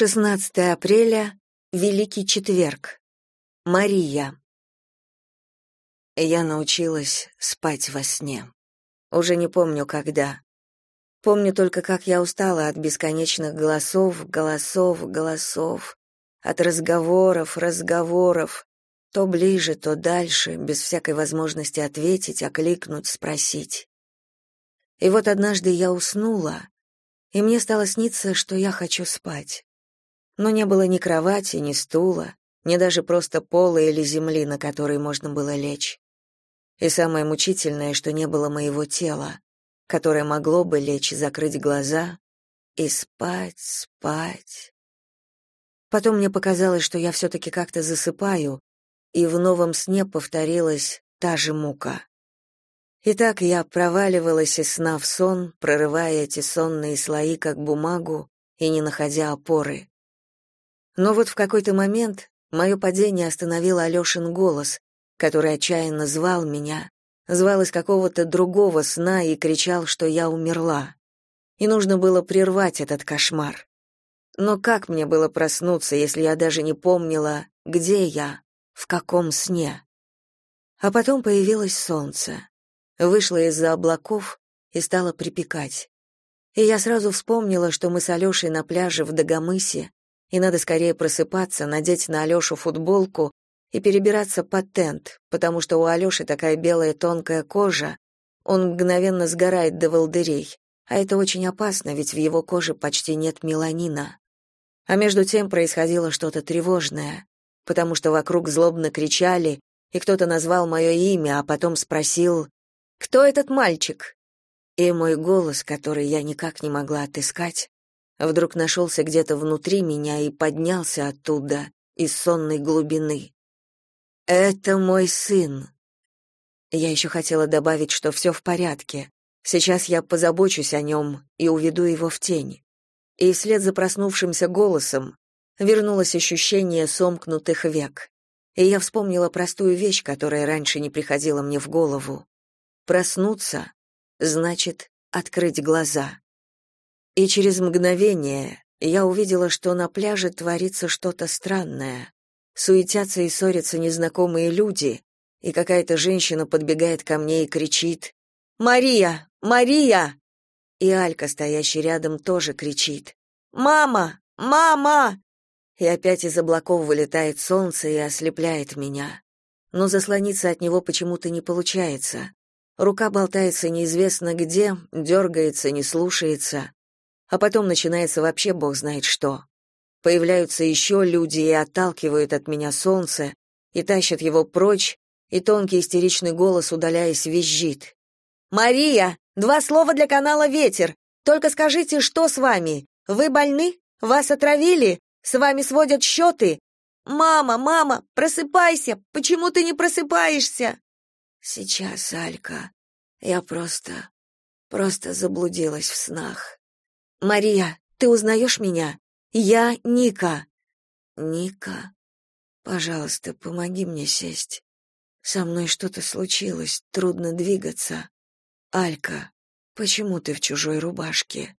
16 апреля, Великий четверг. Мария. Я научилась спать во сне. Уже не помню, когда. Помню только, как я устала от бесконечных голосов, голосов, голосов, от разговоров, разговоров, то ближе, то дальше, без всякой возможности ответить, окликнуть, спросить. И вот однажды я уснула, и мне стало сниться, что я хочу спать но не было ни кровати, ни стула, ни даже просто пола или земли, на которой можно было лечь. И самое мучительное, что не было моего тела, которое могло бы лечь, закрыть глаза и спать, спать. Потом мне показалось, что я все-таки как-то засыпаю, и в новом сне повторилась та же мука. И так я проваливалась из сна в сон, прорывая эти сонные слои, как бумагу, и не находя опоры. Но вот в какой-то момент мое падение остановил Алешин голос, который отчаянно звал меня, звал из какого-то другого сна и кричал, что я умерла. И нужно было прервать этот кошмар. Но как мне было проснуться, если я даже не помнила, где я, в каком сне? А потом появилось солнце. Вышло из-за облаков и стало припекать. И я сразу вспомнила, что мы с Алешей на пляже в Дагомысе, и надо скорее просыпаться, надеть на Алёшу футболку и перебираться под тент, потому что у Алёши такая белая тонкая кожа, он мгновенно сгорает до волдырей, а это очень опасно, ведь в его коже почти нет меланина. А между тем происходило что-то тревожное, потому что вокруг злобно кричали, и кто-то назвал мое имя, а потом спросил «Кто этот мальчик?» И мой голос, который я никак не могла отыскать, вдруг нашелся где-то внутри меня и поднялся оттуда, из сонной глубины. «Это мой сын!» Я еще хотела добавить, что все в порядке. Сейчас я позабочусь о нем и уведу его в тень. И вслед за проснувшимся голосом вернулось ощущение сомкнутых век. И я вспомнила простую вещь, которая раньше не приходила мне в голову. Проснуться значит открыть глаза. И через мгновение я увидела, что на пляже творится что-то странное. Суетятся и ссорятся незнакомые люди, и какая-то женщина подбегает ко мне и кричит «Мария! Мария!» И Алька, стоящий рядом, тоже кричит «Мама! Мама!» И опять из облаков вылетает солнце и ослепляет меня. Но заслониться от него почему-то не получается. Рука болтается неизвестно где, дергается, не слушается а потом начинается вообще бог знает что. Появляются еще люди и отталкивают от меня солнце, и тащат его прочь, и тонкий истеричный голос, удаляясь, визжит. «Мария! Два слова для канала «Ветер». Только скажите, что с вами? Вы больны? Вас отравили? С вами сводят счеты? Мама, мама, просыпайся! Почему ты не просыпаешься?» «Сейчас, Алька. Я просто... просто заблудилась в снах». Мария, ты узнаешь меня? Я Ника. Ника. Пожалуйста, помоги мне сесть. Со мной что-то случилось, трудно двигаться. Алька, почему ты в чужой рубашке?